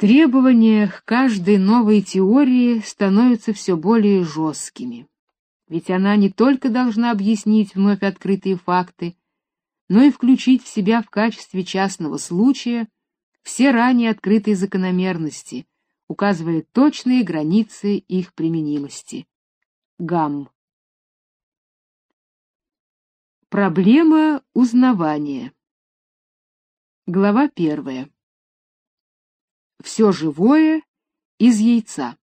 Требования к каждой новой теории становятся все более жесткими. Ведь она не только должна объяснить вновь открытые факты, но и включить в себя в качестве частного случая все ранее открытые закономерности, указывая точные границы их применимости. Гамм. Проблема узнавания. Глава первая. Все живое из яйца.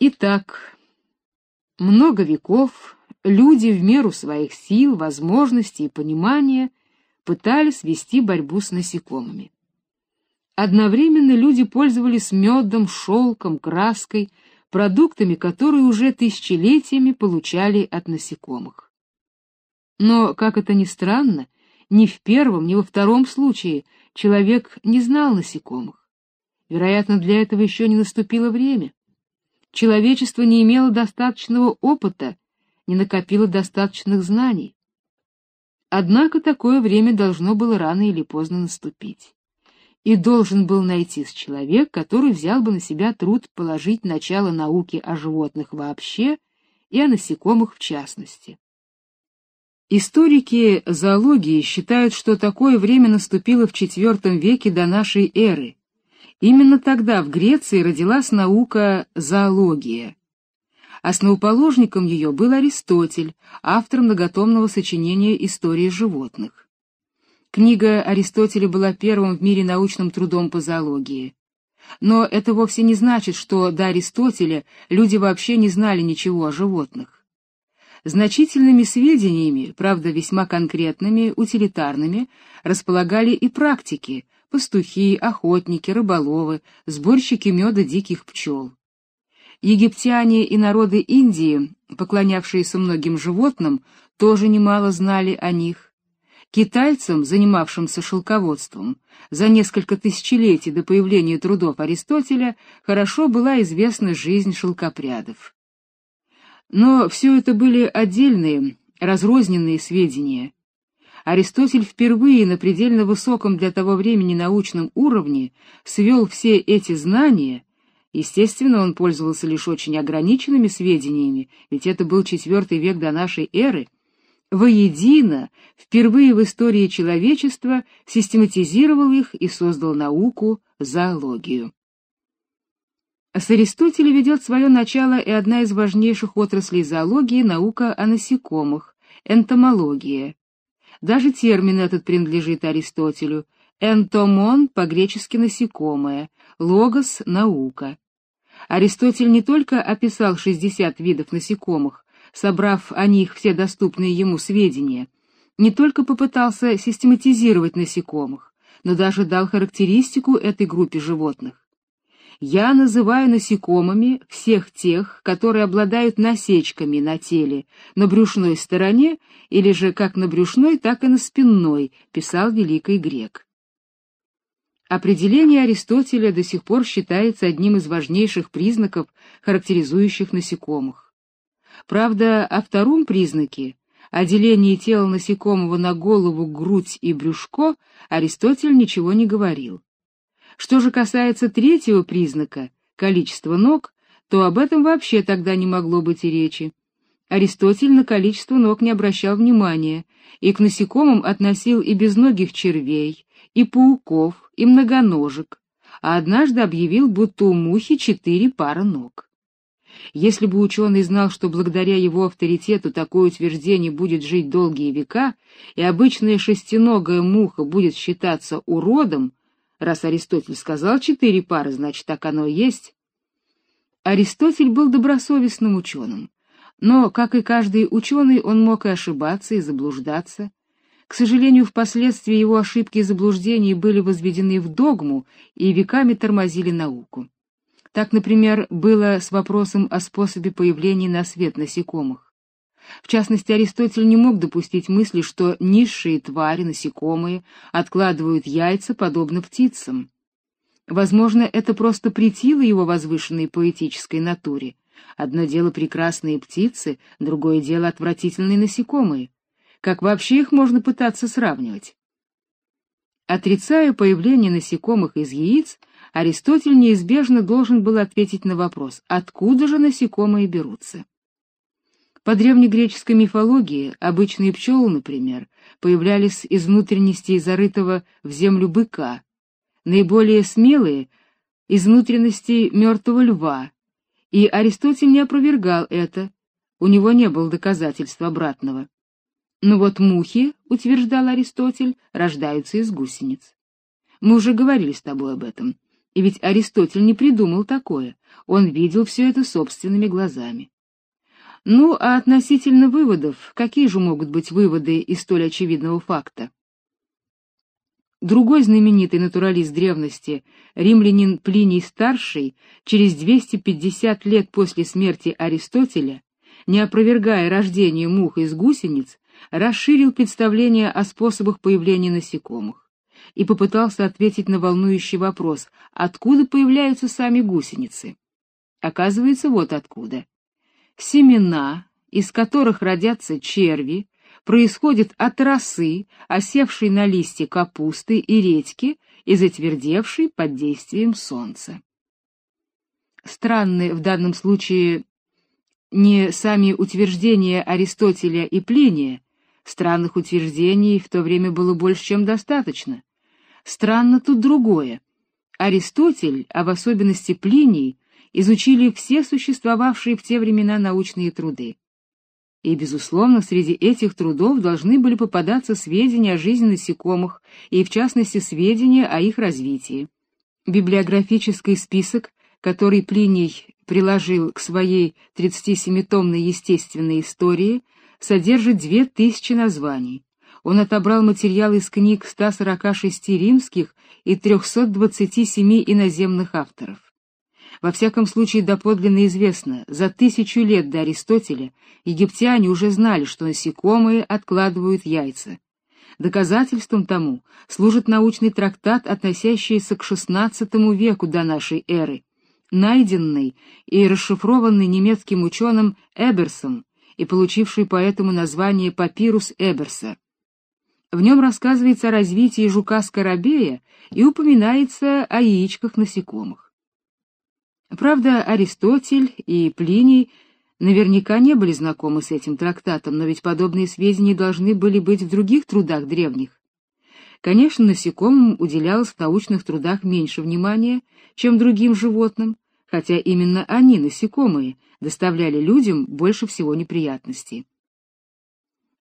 Итак, много веков люди в меру своих сил, возможностей и понимания пытались вести борьбу с насекомыми. Одновременно люди пользовались медом, шелком, краской, продуктами, которые уже тысячелетиями получали от насекомых. Но, как это ни странно, ни в первом, ни во втором случае человек не знал насекомых. Вероятно, для этого еще не наступило время. Человечество не имело достаточного опыта, не накопило достаточных знаний. Однако такое время должно было рано или поздно наступить. И должен был найтись человек, который взял бы на себя труд положить начало науке о животных вообще и о насекомых в частности. Историки зоологии считают, что такое время наступило в IV веке до нашей эры. Именно тогда в Греции родилась наука зоология. Основоположником ее был Аристотель, автор многотомного сочинения «История животных». Книга Аристотеля была первым в мире научным трудом по зоологии. Но это вовсе не значит, что до Аристотеля люди вообще не знали ничего о животных. Значительными сведениями, правда весьма конкретными, утилитарными, располагали и практики, пастухи, охотники, рыболовы, сборщики меда диких пчел. Египтяне и народы Индии, поклонявшиеся многим животным, тоже немало знали о них. Китайцам, занимавшимся шелководством, за несколько тысячелетий до появления трудов Аристотеля хорошо была известна жизнь шелкопрядов. Но все это были отдельные, разрозненные сведения. Аристотель впервые на предельно высоком для того времени научном уровне свел все эти знания, естественно, он пользовался лишь очень ограниченными сведениями, ведь это был IV век до нашей эры, воедино, впервые в истории человечества систематизировал их и создал науку зоологию. С Аристотеля ведет свое начало и одна из важнейших отраслей зоологии — наука о насекомых, энтомология. Даже термин этот принадлежит Аристотелю. Энтомон по-гречески насекомое, логос — наука. Аристотель не только описал 60 видов насекомых, собрав о них все доступные ему сведения, не только попытался систематизировать насекомых, но даже дал характеристику этой группе животных я называю насекомыми всех тех, которые обладают насечками на теле, на брюшной стороне или же как на брюшной, так и на спинной, писал великий грек. Определение Аристотеля до сих пор считается одним из важнейших признаков, характеризующих насекомых. Правда, о втором признаке, о делении тела насекомого на голову, грудь и брюшко, Аристотель ничего не говорил. Что же касается третьего признака количества ног, то об этом вообще тогда не могло быть и речи. Аристотель на количество ног не обращал внимания и к насекомым относил и безногих червей, и пауков, и многоножек, а однажды объявил, будто у мухи четыре пары ног. Если бы ученый знал, что благодаря его авторитету такое утверждение будет жить долгие века, и обычная шестиногая муха будет считаться уродом, Раз Аристотель сказал четыре пары, значит, так оно и есть. Аристотель был добросовестным ученым, но, как и каждый ученый, он мог и ошибаться, и заблуждаться. К сожалению, впоследствии его ошибки и заблуждения были возведены в догму и веками тормозили науку. Так, например, было с вопросом о способе появления на свет насекомых. В частности, Аристотель не мог допустить мысли, что низшие твари, насекомые, откладывают яйца подобно птицам. Возможно, это просто претило его возвышенной поэтической натуре. Одно дело прекрасные птицы, другое дело отвратительные насекомые. Как вообще их можно пытаться сравнивать? Отрицая появление насекомых из яиц, Аристотель неизбежно должен был ответить на вопрос, откуда же насекомые берутся. По древнегреческой мифологии обычные пчелы, например, появлялись из внутренностей зарытого в землю быка, наиболее смелые — из внутренностей мертвого льва, и Аристотель не опровергал это, у него не было доказательства обратного. Но вот мухи, утверждал Аристотель, рождаются из гусениц. Мы уже говорили с тобой об этом, и ведь Аристотель не придумал такое, он видел все это собственными глазами. Ну, а относительно выводов, какие же могут быть выводы из столь очевидного факта? Другой знаменитый натуралист древности, римлянин Плиний Старший, через 250 лет после смерти Аристотеля, не опровергая рождение мух из гусениц, расширил представление о способах появления насекомых и попытался ответить на волнующий вопрос, откуда появляются сами гусеницы. Оказывается, вот откуда семена, из которых родятся черви, происходят от росы, осевшей на листе капусты и редьки и затвердевшей под действием солнца. Странны в данном случае не сами утверждения Аристотеля и Плиния, странных утверждений в то время было больше, чем достаточно. Странно тут другое. Аристотель, а в особенности Плиний, изучили все существовавшие в те времена научные труды. И, безусловно, среди этих трудов должны были попадаться сведения о жизни насекомых и, в частности, сведения о их развитии. Библиографический список, который Плиний приложил к своей 37-томной естественной истории, содержит 2000 названий. Он отобрал материалы из книг 146 римских и 327 иноземных авторов. Во всяком случае, доподлинно известно, за тысячу лет до Аристотеля египтяне уже знали, что насекомые откладывают яйца. Доказательством тому служит научный трактат, относящийся к XVI веку до нашей эры, найденный и расшифрованный немецким ученым Эберсом и получивший поэтому название «Папирус Эберса». В нем рассказывается о развитии жука-скоробея и упоминается о яичках насекомых. Правда, Аристотель и Плиний наверняка не были знакомы с этим трактатом, но ведь подобные сведения должны были быть в других трудах древних. Конечно, насекомым уделялось в научных трудах меньше внимания, чем другим животным, хотя именно они, насекомые, доставляли людям больше всего неприятностей.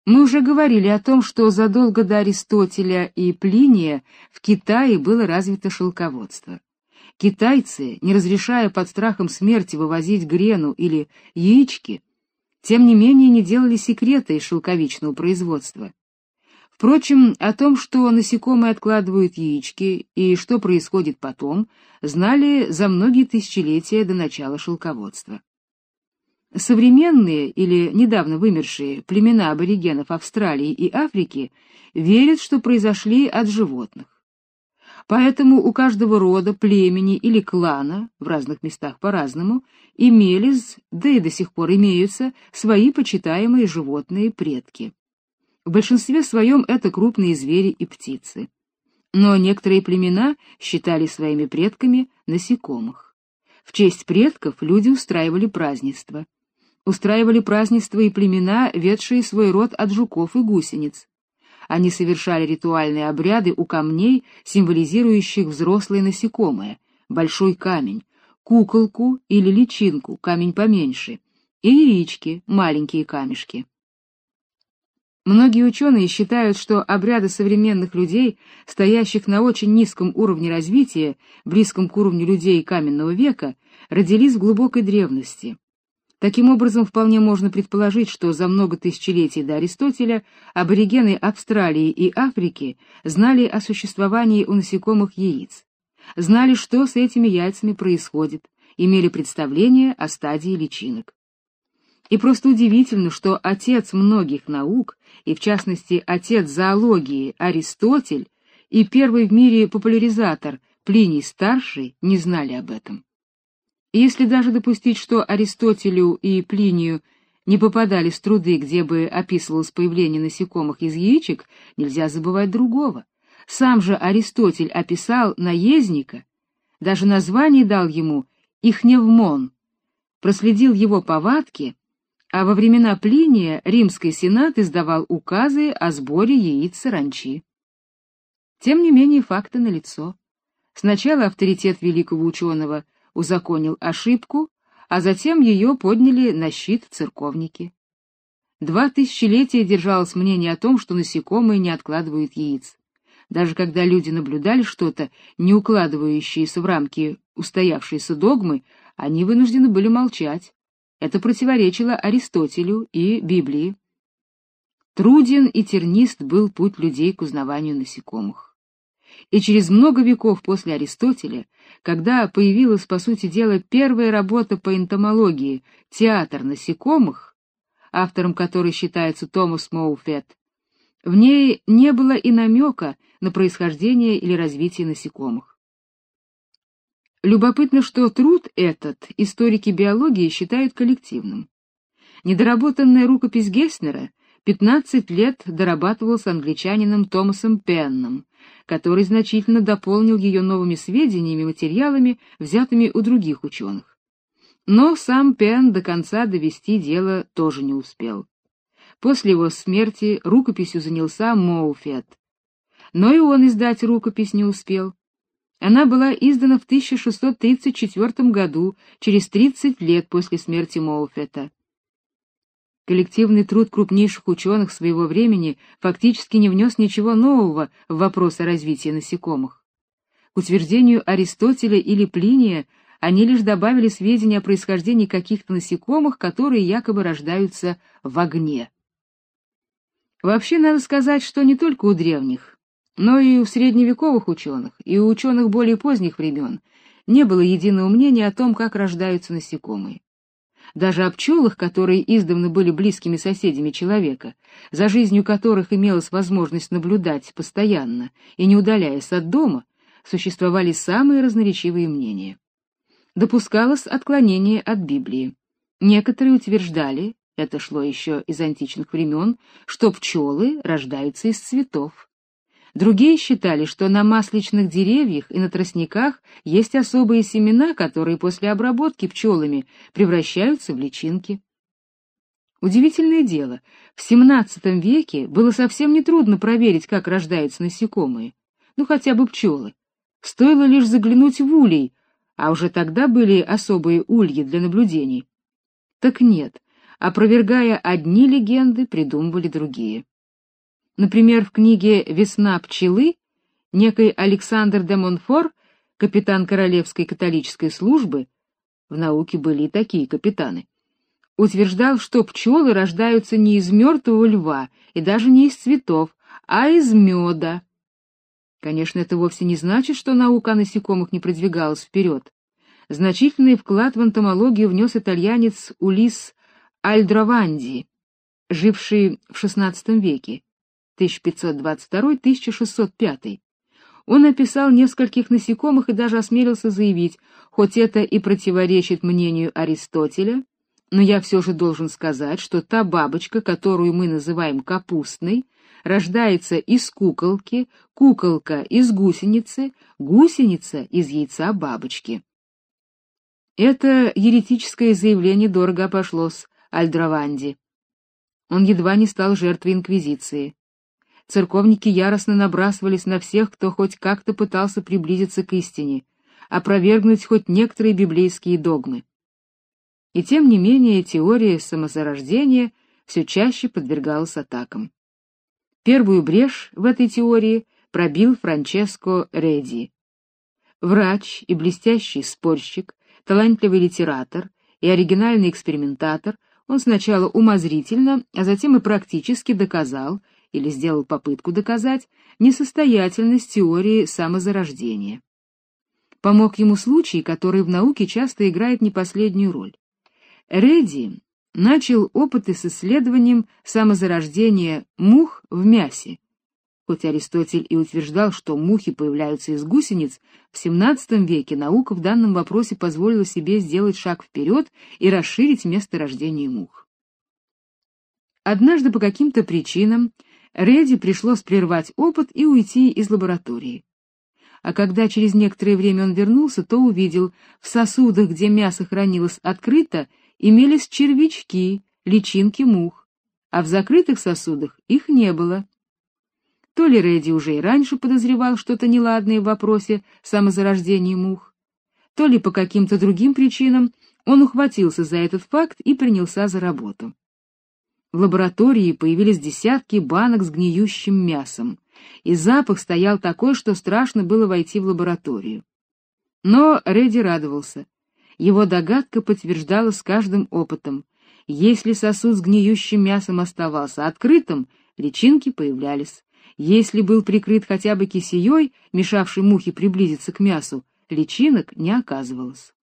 Мы уже говорили о том, что задолго до Аристотеля и Плиния в Китае было развито шелководство. Китайцы, не разрешая под страхом смерти вывозить грену или яички, тем не менее не делали секрета из шелковичного производства. Впрочем, о том, что насекомые откладывают яички и что происходит потом, знали за многие тысячелетия до начала шелководства. Современные или недавно вымершие племена аборигенов Австралии и Африки верят, что произошли от животных. Поэтому у каждого рода, племени или клана, в разных местах по-разному, имелись, да и до сих пор имеются, свои почитаемые животные предки. В большинстве своем это крупные звери и птицы. Но некоторые племена считали своими предками насекомых. В честь предков люди устраивали празднества. Устраивали празднества и племена, ведшие свой род от жуков и гусениц. Они совершали ритуальные обряды у камней, символизирующих взрослые насекомые, большой камень, куколку или личинку, камень поменьше, и яички, маленькие камешки. Многие ученые считают, что обряды современных людей, стоящих на очень низком уровне развития, близком к уровню людей каменного века, родились в глубокой древности. Таким образом, вполне можно предположить, что за много тысячелетий до Аристотеля аборигены Австралии и Африки знали о существовании у насекомых яиц, знали, что с этими яйцами происходит, имели представление о стадии личинок. И просто удивительно, что отец многих наук, и в частности отец зоологии Аристотель и первый в мире популяризатор Плиний Старший не знали об этом. Если даже допустить, что Аристотелю и Плинию не попадались труды, где бы описывалось появление насекомых из яичек, нельзя забывать другого. сам же Аристотель описал наездника, даже название дал ему Ихневмон, проследил его повадки, а во времена Плиния Римский сенат издавал указы о сборе яиц саранчи. Тем не менее факты налицо. Сначала авторитет великого ученого узаконил ошибку, а затем ее подняли на щит церковники. Два тысячелетия держалось мнение о том, что насекомые не откладывают яиц. Даже когда люди наблюдали что-то, не укладывающееся в рамки устоявшейся догмы, они вынуждены были молчать. Это противоречило Аристотелю и Библии. Труден и тернист был путь людей к узнаванию насекомых. И через много веков после Аристотеля, когда появилась, по сути дела, первая работа по энтомологии «Театр насекомых», автором которой считается Томас Моуфет, в ней не было и намека на происхождение или развитие насекомых. Любопытно, что труд этот историки биологии считают коллективным. Недоработанная рукопись Геснера 15 лет дорабатывалась англичанином Томасом Пенном, который значительно дополнил ее новыми сведениями и материалами, взятыми у других ученых. Но сам Пен до конца довести дело тоже не успел. После его смерти рукописью занялся Моуфет. Но и он издать рукопись не успел. Она была издана в 1634 году, через 30 лет после смерти Моуфета. Коллективный труд крупнейших ученых своего времени фактически не внес ничего нового в вопрос о развитии насекомых. К утверждению Аристотеля или Плиния они лишь добавили сведения о происхождении каких-то насекомых, которые якобы рождаются в огне. Вообще надо сказать, что не только у древних, но и у средневековых ученых, и у ученых более поздних времен не было единого мнения о том, как рождаются насекомые. Даже о пчелах, которые издавна были близкими соседями человека, за жизнью которых имелась возможность наблюдать постоянно и не удаляясь от дома, существовали самые разноречивые мнения. Допускалось отклонение от Библии. Некоторые утверждали, это шло еще из античных времен, что пчелы рождаются из цветов. Другие считали, что на масличных деревьях и на тростниках есть особые семена, которые после обработки пчелами превращаются в личинки. Удивительное дело, в XVII веке было совсем нетрудно проверить, как рождаются насекомые, ну хотя бы пчелы. Стоило лишь заглянуть в улей, а уже тогда были особые ульи для наблюдений. Так нет, Опровергая одни легенды, придумывали другие. Например, в книге «Весна пчелы» некий Александр де Монфор, капитан Королевской католической службы, в науке были и такие капитаны, утверждал, что пчелы рождаются не из мертвого льва и даже не из цветов, а из меда. Конечно, это вовсе не значит, что наука о насекомых не продвигалась вперед. Значительный вклад в энтомологию внес итальянец Улис Альдраванди, живший в XVI веке, 1522-1605. Он описал нескольких насекомых и даже осмелился заявить, хоть это и противоречит мнению Аристотеля, но я все же должен сказать, что та бабочка, которую мы называем капустной, рождается из куколки, куколка из гусеницы, гусеница из яйца бабочки. Это еретическое заявление дорого обошлось Альдраванди. Он едва не стал жертвой инквизиции. Церковники яростно набрасывались на всех, кто хоть как-то пытался приблизиться к истине, опровергнуть хоть некоторые библейские догмы. И тем не менее теория самозарождения все чаще подвергалась атакам. Первую брешь в этой теории пробил Франческо Реди. Врач и блестящий спорщик, талантливый литератор и оригинальный экспериментатор он сначала умозрительно, а затем и практически доказал или сделал попытку доказать несостоятельность теории самозарождения. Помог ему случай, который в науке часто играет не последнюю роль. Редди начал опыты с исследованием самозарождения мух в мясе, Хоть Аристотель и утверждал, что мухи появляются из гусениц, в XVII веке наука в данном вопросе позволила себе сделать шаг вперед и расширить место рождения мух. Однажды по каким-то причинам Реди пришлось прервать опыт и уйти из лаборатории. А когда через некоторое время он вернулся, то увидел, в сосудах, где мясо хранилось открыто, имелись червячки, личинки мух, а в закрытых сосудах их не было. То ли Реди уже и раньше подозревал что-то неладное в вопросе самозарождения мух, то ли по каким-то другим причинам он ухватился за этот факт и принялся за работу. В лаборатории появились десятки банок с гниющим мясом, и запах стоял такой, что страшно было войти в лабораторию. Но Реди радовался. Его догадка подтверждалась с каждым опытом. Если сосуд с гниющим мясом оставался открытым, личинки появлялись. Если был прикрыт хотя бы кисеей, мешавшей мухе приблизиться к мясу, личинок не оказывалось.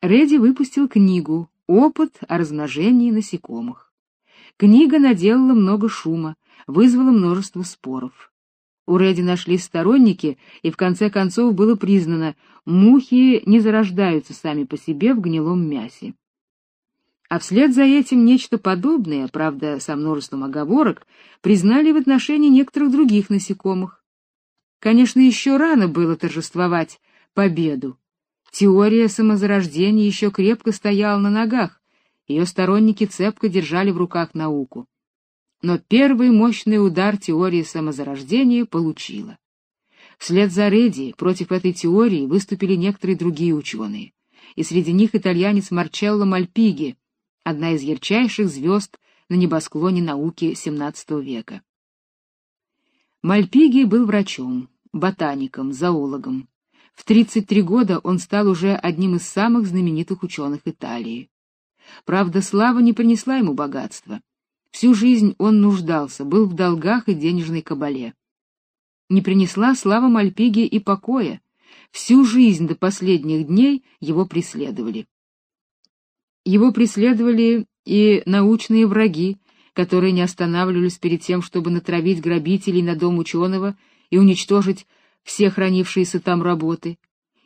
Реди выпустил книгу «Опыт о размножении насекомых». Книга наделала много шума, вызвала множество споров. У Реди нашлись сторонники, и в конце концов было признано, мухи не зарождаются сами по себе в гнилом мясе. А вслед за этим нечто подобное, правда, со множеством оговорок, признали в отношении некоторых других насекомых. Конечно, еще рано было торжествовать победу. Теория самозарождения еще крепко стояла на ногах, ее сторонники цепко держали в руках науку. Но первый мощный удар теории самозарождения получила. Вслед за Реди против этой теории выступили некоторые другие ученые, и среди них итальянец Марчелло Мальпиги, одна из ярчайших звезд на небосклоне науки XVII века. Мальпиги был врачом, ботаником, зоологом. В 33 года он стал уже одним из самых знаменитых ученых Италии. Правда, слава не принесла ему богатства. Всю жизнь он нуждался, был в долгах и денежной кабале. Не принесла слава Мальпиги и покоя. Всю жизнь до последних дней его преследовали. Его преследовали и научные враги, которые не останавливались перед тем, чтобы натравить грабителей на дом ученого и уничтожить все хранившиеся там работы,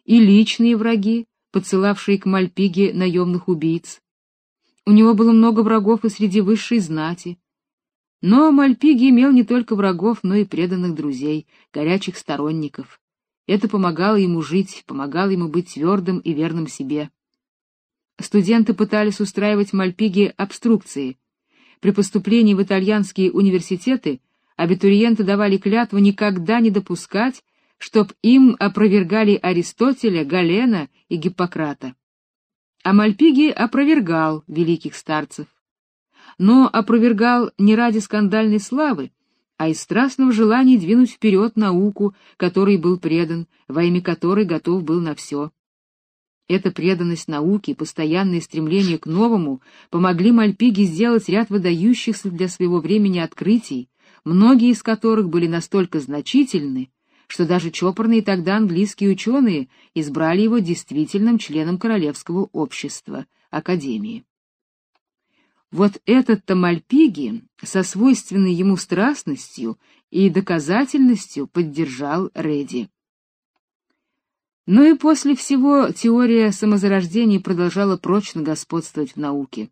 и личные враги, подсылавшие к Мальпиге наемных убийц. У него было много врагов и среди высшей знати. Но Мальпиги имел не только врагов, но и преданных друзей, горячих сторонников. Это помогало ему жить, помогало ему быть твердым и верным себе. Студенты пытались устраивать Мальпиги обструкции. При поступлении в итальянские университеты абитуриенты давали клятву никогда не допускать, чтоб им опровергали Аристотеля, Галена и Гиппократа. А Мальпиги опровергал великих старцев. Но опровергал не ради скандальной славы, а из страстного желания двинуть вперед науку, которой был предан, во имя которой готов был на все. Эта преданность науке и постоянное стремление к новому помогли Мальпиге сделать ряд выдающихся для своего времени открытий, многие из которых были настолько значительны, что даже чопорные тогда английские ученые избрали его действительным членом королевского общества, академии. Вот этот-то Мальпиги со свойственной ему страстностью и доказательностью поддержал Реди. Но и после всего теория самозарождения продолжала прочно господствовать в науке.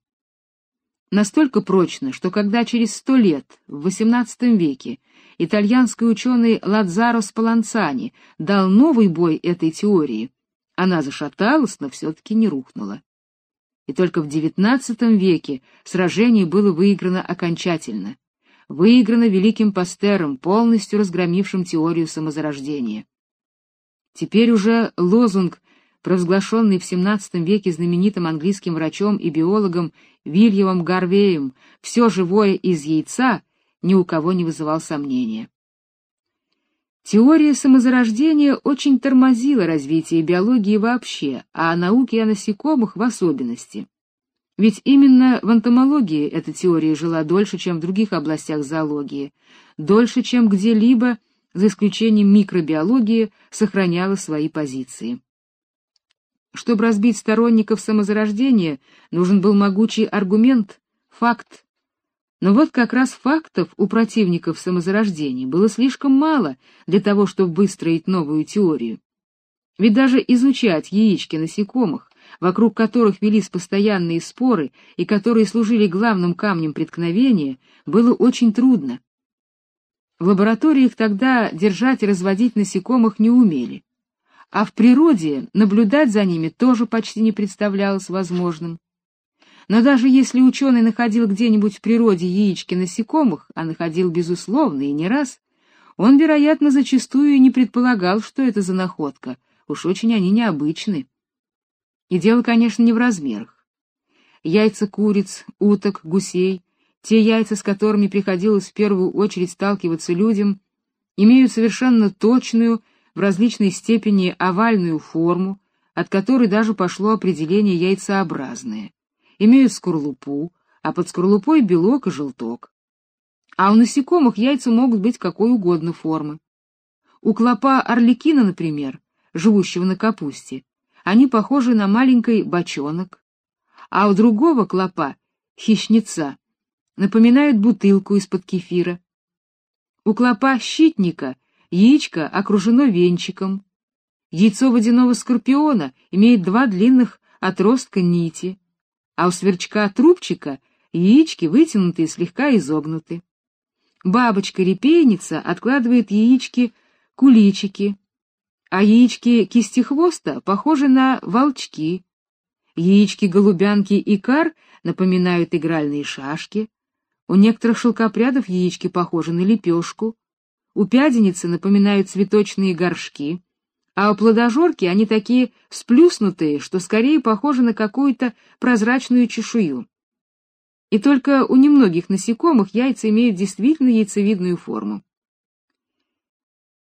Настолько прочно, что когда через сто лет, в XVIII веке, итальянский ученый Ладзаро Спаланцани дал новый бой этой теории, она зашаталась, но все-таки не рухнула. И только в XIX веке сражение было выиграно окончательно. Выиграно великим Пастером, полностью разгромившим теорию самозарождения. Теперь уже лозунг, провозглашенный в XVII веке знаменитым английским врачом и биологом Вильямом Гарвеем «все живое из яйца» ни у кого не вызывал сомнения. Теория самозарождения очень тормозила развитие биологии вообще, а науки о насекомых в особенности. Ведь именно в энтомологии эта теория жила дольше, чем в других областях зоологии, дольше, чем где-либо за исключением микробиологии, сохраняла свои позиции. Чтобы разбить сторонников самозарождения, нужен был могучий аргумент, факт. Но вот как раз фактов у противников самозарождения было слишком мало для того, чтобы выстроить новую теорию. Ведь даже изучать яички насекомых, вокруг которых велись постоянные споры и которые служили главным камнем преткновения, было очень трудно. В лабораториях тогда держать и разводить насекомых не умели, а в природе наблюдать за ними тоже почти не представлялось возможным. Но даже если ученый находил где-нибудь в природе яички насекомых, а находил безусловно и не раз, он, вероятно, зачастую и не предполагал, что это за находка, уж очень они необычны. И дело, конечно, не в размерах. Яйца куриц, уток, гусей, те яйца, с которыми приходилось в первую очередь сталкиваться людям, имеют совершенно точную, в различной степени овальную форму, от которой даже пошло определение яйцеобразное имеют скорлупу, а под скорлупой белок и желток. А у насекомых яйца могут быть какой угодно формы. У клопа орликина, например, живущего на капусте, они похожи на маленький бочонок, а у другого клопа, хищница, напоминают бутылку из-под кефира. У клопа щитника яичко окружено венчиком. Яйцо водяного скорпиона имеет два длинных отростка нити, а у сверчка-трубчика яички вытянуты и слегка изогнуты. Бабочка-репейница откладывает яички-куличики, а яички-кистехвоста похожи на волчки. Яички-голубянки и кар напоминают игральные шашки. У некоторых шелкопрядов яички похожи на лепешку. У пяденицы напоминают цветочные горшки а у плодожорки они такие сплюснутые, что скорее похожи на какую-то прозрачную чешую. И только у немногих насекомых яйца имеют действительно яйцевидную форму.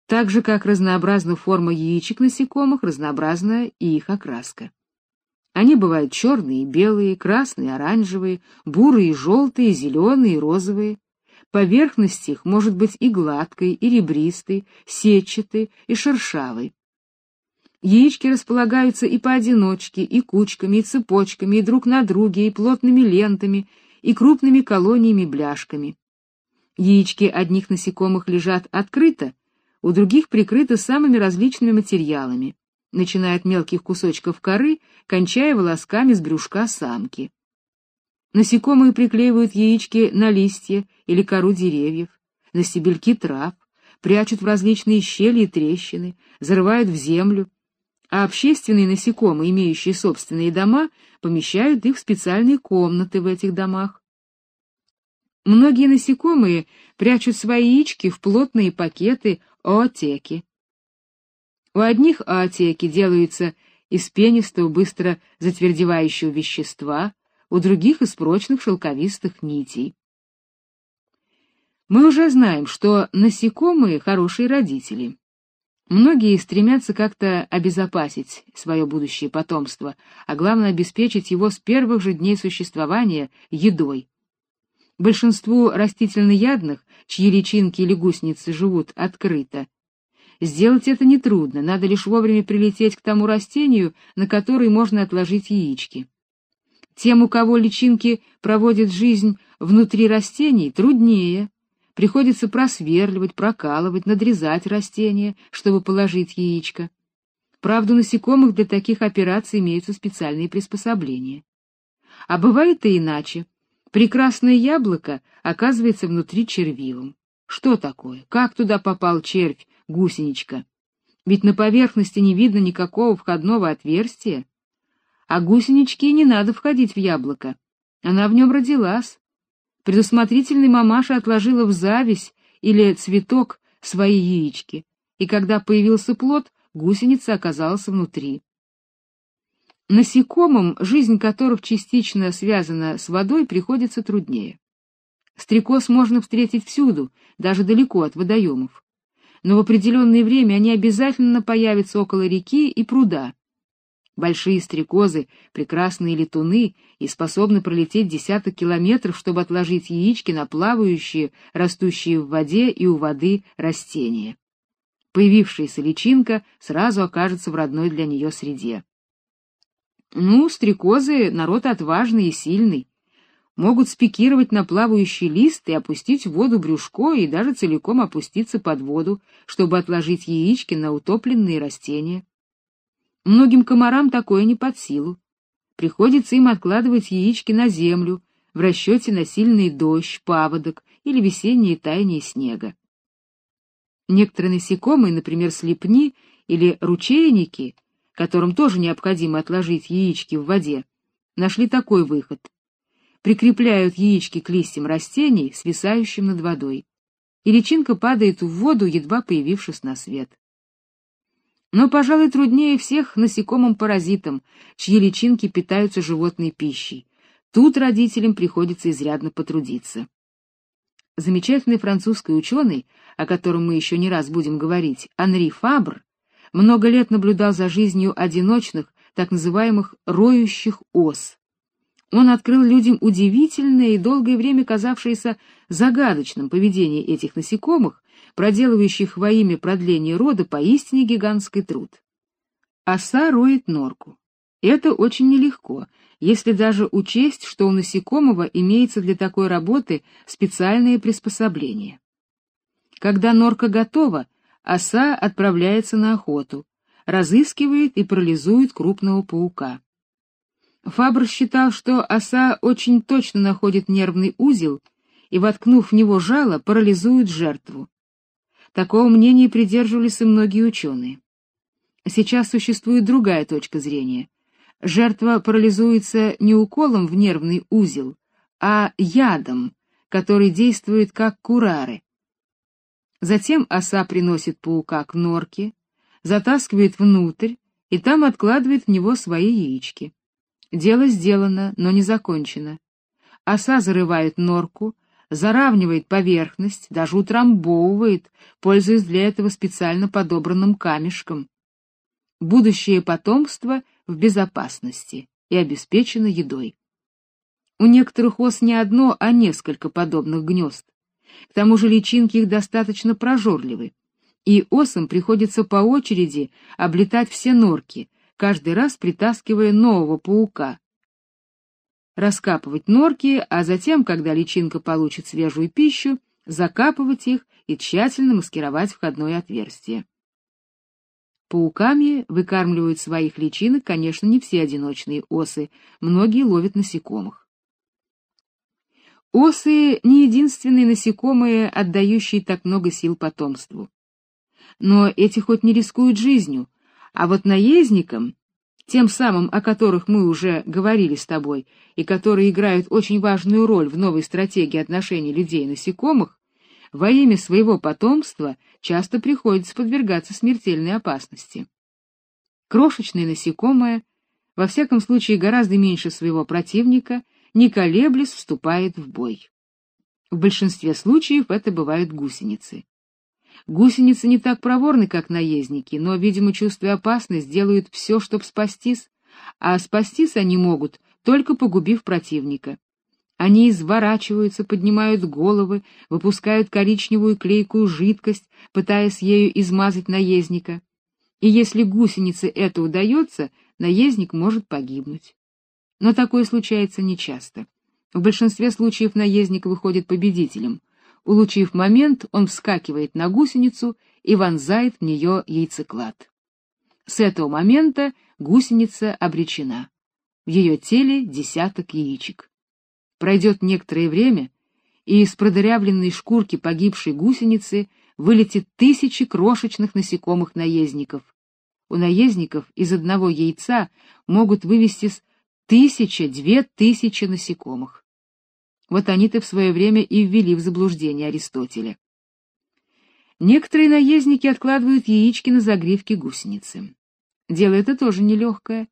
Так же, как разнообразна форма яичек насекомых, разнообразна и их окраска. Они бывают черные белые, красные, оранжевые, бурые желтые, зеленые и розовые. Поверхность их может быть и гладкой, и ребристой, сетчатой, и шершавой. Яички располагаются и поодиночке, и кучками, и цепочками, и друг на друге, и плотными лентами, и крупными колониями-бляшками. Яички одних насекомых лежат открыто, у других прикрыты самыми различными материалами, начиная от мелких кусочков коры, кончая волосками с брюшка самки. Насекомые приклеивают яички на листья или кору деревьев, на стебельки трав, прячут в различные щели и трещины, зарывают в землю, а общественные насекомые, имеющие собственные дома, помещают их в специальные комнаты в этих домах. Многие насекомые прячут свои яички в плотные пакеты оотеки. У одних оотеки делаются из пенистого, быстро затвердевающего вещества, у других из прочных шелковистых нитей. Мы уже знаем, что насекомые хорошие родители. Многие стремятся как-то обезопасить свое будущее потомство, а главное обеспечить его с первых же дней существования едой. Большинству растительноядных, чьи личинки или гусеницы живут открыто, сделать это нетрудно, надо лишь вовремя прилететь к тому растению, на которое можно отложить яички. Тем, у кого личинки проводят жизнь внутри растений, труднее, Приходится просверливать, прокалывать, надрезать растения, чтобы положить яичко. Правда, у насекомых для таких операций имеются специальные приспособления. А бывает и иначе. Прекрасное яблоко оказывается внутри червивым. Что такое? Как туда попал червь, гусеничка? Ведь на поверхности не видно никакого входного отверстия. А гусеничке не надо входить в яблоко. Она в нем родилась, Предусмотрительный мамаша отложила в зависть или цветок свои яички, и когда появился плод, гусеница оказалась внутри. Насекомым, жизнь которых частично связана с водой, приходится труднее. Стрекоз можно встретить всюду, даже далеко от водоемов. Но в определенное время они обязательно появятся около реки и пруда, Большие стрекозы, прекрасные летуны и способны пролететь десяток километров, чтобы отложить яички на плавающие, растущие в воде и у воды растения. Появившаяся личинка сразу окажется в родной для нее среде. Ну, стрекозы — народ отважный и сильный. Могут спикировать на плавающий лист и опустить в воду брюшко и даже целиком опуститься под воду, чтобы отложить яички на утопленные растения. Многим комарам такое не под силу. Приходится им откладывать яички на землю в расчете на сильный дождь, паводок или весеннее таяние снега. Некоторые насекомые, например, слепни или ручейники, которым тоже необходимо отложить яички в воде, нашли такой выход. Прикрепляют яички к листьям растений, свисающим над водой, и личинка падает в воду, едва появившись на свет. Но, пожалуй, труднее всех насекомым-паразитам, чьи личинки питаются животной пищей. Тут родителям приходится изрядно потрудиться. Замечательный французский ученый, о котором мы еще не раз будем говорить, Анри Фабр, много лет наблюдал за жизнью одиночных, так называемых роющих ос. Он открыл людям удивительное и долгое время казавшееся загадочным поведение этих насекомых, проделывающих во имя продления рода поистине гигантский труд. Оса роет норку. Это очень нелегко, если даже учесть, что у насекомого имеется для такой работы специальные приспособления. Когда норка готова, оса отправляется на охоту, разыскивает и парализует крупного паука. Фабр считал, что оса очень точно находит нервный узел и, воткнув в него жало, парализует жертву. Такого мнения придерживались и многие ученые. Сейчас существует другая точка зрения. Жертва парализуется не уколом в нервный узел, а ядом, который действует как курары. Затем оса приносит паука к норке, затаскивает внутрь и там откладывает в него свои яички. Дело сделано, но не закончено. Оса зарывает норку, заравнивает поверхность, даже утрамбовывает, пользуясь для этого специально подобранным камешком. Будущее потомство в безопасности и обеспечено едой. У некоторых ос не одно, а несколько подобных гнезд. К тому же личинки их достаточно прожорливы, и осам приходится по очереди облетать все норки, каждый раз притаскивая нового паука. Раскапывать норки, а затем, когда личинка получит свежую пищу, закапывать их и тщательно маскировать входное отверстие. Пауками выкармливают своих личинок, конечно, не все одиночные осы, многие ловят насекомых. Осы не единственные насекомые, отдающие так много сил потомству. Но эти хоть не рискуют жизнью, а вот наездникам, тем самым, о которых мы уже говорили с тобой, и которые играют очень важную роль в новой стратегии отношений людей и насекомых, во имя своего потомства часто приходится подвергаться смертельной опасности. Крошечное насекомое, во всяком случае гораздо меньше своего противника, не колеблясь вступает в бой. В большинстве случаев это бывают гусеницы. Гусеницы не так проворны, как наездники, но, видимо, чувствуя опасность, делают все, чтобы спастись, а спастись они могут, только погубив противника. Они изворачиваются, поднимают головы, выпускают коричневую клейкую жидкость, пытаясь ею измазать наездника. И если гусенице это удается, наездник может погибнуть. Но такое случается нечасто. В большинстве случаев наездник выходит победителем. Улучив момент, он вскакивает на гусеницу и вонзает в нее яйцеклад. С этого момента гусеница обречена. В ее теле десяток яичек. Пройдет некоторое время, и из продырявленной шкурки погибшей гусеницы вылетит тысячи крошечных насекомых-наездников. У наездников из одного яйца могут вывестись тысяча-две тысячи насекомых. Вот они-то в свое время и ввели в заблуждение Аристотеля. Некоторые наездники откладывают яички на загривке гусеницы. Дело это тоже нелегкое.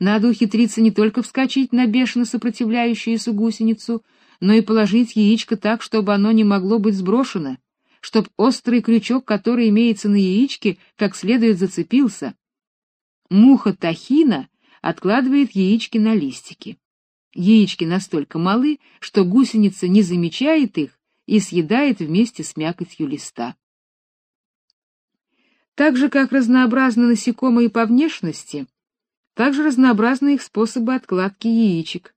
Надо ухитриться не только вскочить на бешено сопротивляющуюся гусеницу, но и положить яичко так, чтобы оно не могло быть сброшено, чтоб острый крючок, который имеется на яичке, как следует зацепился. Муха тахина откладывает яички на листики. Яички настолько малы, что гусеница не замечает их и съедает вместе с мякотью листа. Так же, как разнообразны насекомые по внешности, также разнообразны их способы откладки яичек.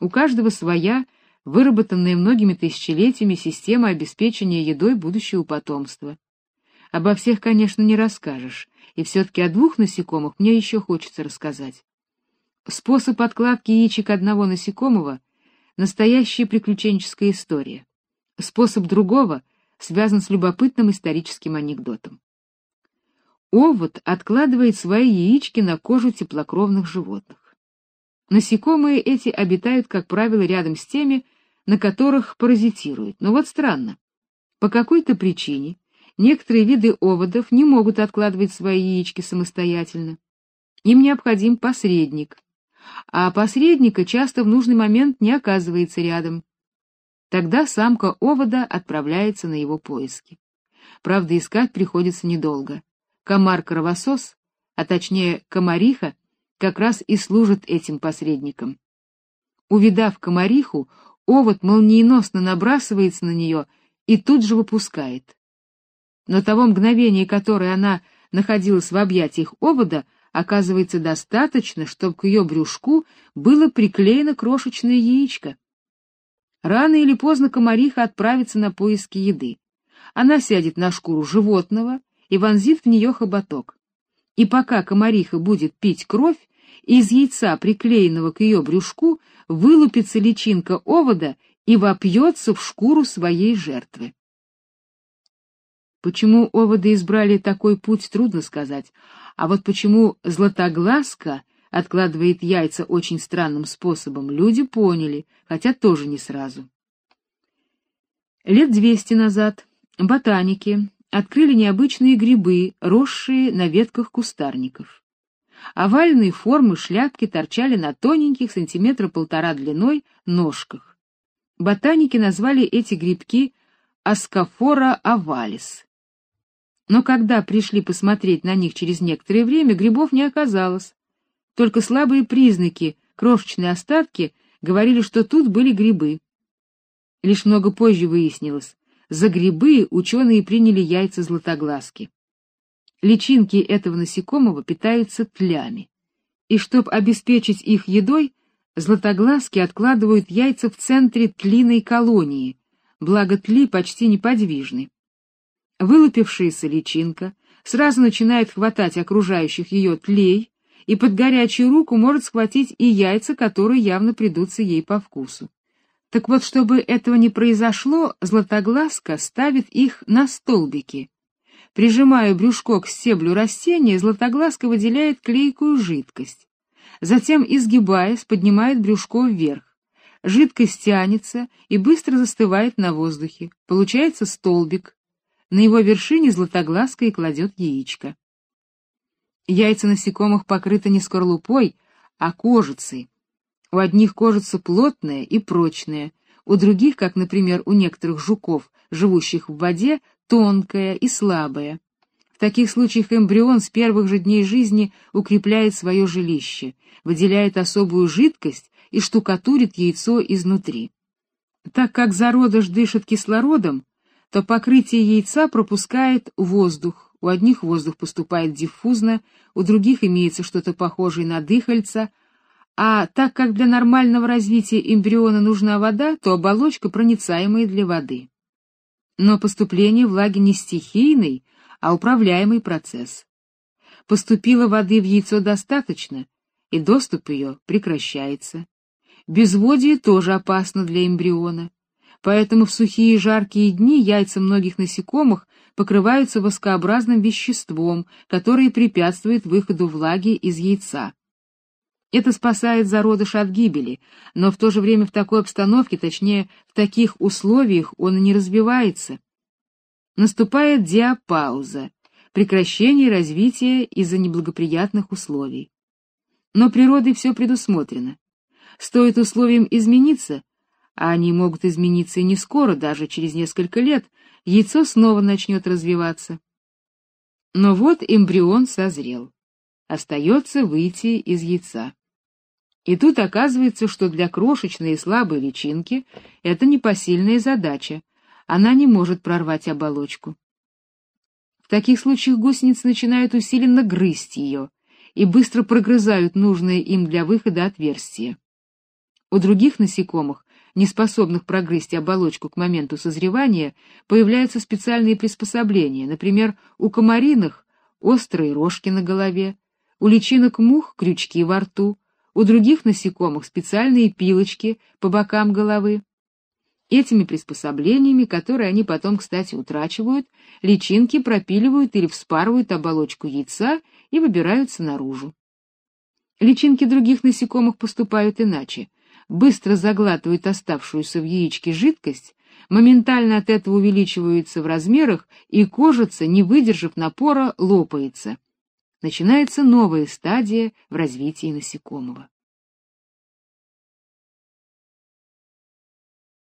У каждого своя, выработанная многими тысячелетиями система обеспечения едой будущего потомства. Обо всех, конечно, не расскажешь, и все-таки о двух насекомых мне еще хочется рассказать. Способ откладки яичек одного насекомого — настоящая приключенческая история. Способ другого связан с любопытным историческим анекдотом. Овод откладывает свои яички на кожу теплокровных животных. Насекомые эти обитают, как правило, рядом с теми, на которых паразитируют. Но вот странно. По какой-то причине некоторые виды оводов не могут откладывать свои яички самостоятельно. Им необходим посредник. А посредника часто в нужный момент не оказывается рядом. Тогда самка овода отправляется на его поиски. Правда, искать приходится недолго. Комар-кровосос, а точнее комариха, как раз и служит этим посредником. Увидав комариху, овод молниеносно набрасывается на нее и тут же выпускает. Но того мгновения, которое она находилась в объятиях овода, оказывается достаточно, чтобы к ее брюшку было приклеено крошечное яичко. Рано или поздно комариха отправится на поиски еды. Она сядет на шкуру животного и вонзит в нее хоботок. И пока комариха будет пить кровь, из яйца, приклеенного к ее брюшку, вылупится личинка овода и вопьется в шкуру своей жертвы. Почему оводы избрали такой путь, трудно сказать, а вот почему златоглазка откладывает яйца очень странным способом, люди поняли, хотя тоже не сразу. Лет двести назад ботаники открыли необычные грибы, росшие на ветках кустарников. Овальные формы шляпки торчали на тоненьких сантиметра полтора длиной ножках. Ботаники назвали эти грибки аскофора овалис. Но когда пришли посмотреть на них через некоторое время, грибов не оказалось. Только слабые признаки, крошечные остатки говорили, что тут были грибы. Лишь много позже выяснилось, за грибы ученые приняли яйца златоглазки. Личинки этого насекомого питаются тлями. И чтобы обеспечить их едой, златоглазки откладывают яйца в центре тлиной колонии, благо тли почти неподвижны. Вылупившаяся личинка сразу начинает хватать окружающих ее тлей, и под горячую руку может схватить и яйца, которые явно придутся ей по вкусу. Так вот, чтобы этого не произошло, златоглазка ставит их на столбики. Прижимая брюшко к стеблю растения, златоглазка выделяет клейкую жидкость. Затем, изгибаясь, поднимает брюшко вверх. Жидкость тянется и быстро застывает на воздухе. Получается столбик, на его вершине златоглазка и кладет яичко. Яйца насекомых покрыты не скорлупой, а кожицей. У одних кожица плотная и прочная, у других, как, например, у некоторых жуков, живущих в воде, тонкая и слабая. В таких случаях эмбрион с первых же дней жизни укрепляет свое жилище, выделяет особую жидкость и штукатурит яйцо изнутри. Так как зародыш дышит кислородом, то покрытие яйца пропускает воздух. У одних воздух поступает диффузно, у других имеется что-то похожее на дыхальца, а так как для нормального развития эмбриона нужна вода, то оболочка проницаемая для воды. Но поступление влаги не стихийный, а управляемый процесс. Поступило воды в яйцо достаточно, и доступ ее прекращается. Безводие тоже опасно для эмбриона. Поэтому в сухие и жаркие дни яйца многих насекомых покрываются воскообразным веществом, которое препятствует выходу влаги из яйца. Это спасает зародыш от гибели, но в то же время в такой обстановке, точнее, в таких условиях он и не развивается. Наступает диапауза, прекращение развития из-за неблагоприятных условий. Но природой все предусмотрено. Стоит условиям измениться, а они могут измениться и не скоро, даже через несколько лет, яйцо снова начнет развиваться. Но вот эмбрион созрел. Остается выйти из яйца. И тут оказывается, что для крошечной и слабой личинки это непосильная задача. Она не может прорвать оболочку. В таких случаях гусеницы начинают усиленно грызть ее и быстро прогрызают нужное им для выхода отверстие. У других насекомых не способных прогрызть оболочку к моменту созревания, появляются специальные приспособления, например, у комариных острые рожки на голове, у личинок мух крючки во рту, у других насекомых специальные пилочки по бокам головы. Этими приспособлениями, которые они потом, кстати, утрачивают, личинки пропиливают или вспарывают оболочку яйца и выбираются наружу. Личинки других насекомых поступают иначе. Быстро заглатывают оставшуюся в яичке жидкость, моментально от этого увеличиваются в размерах, и кожица, не выдержав напора, лопается. Начинается новая стадия в развитии насекомого.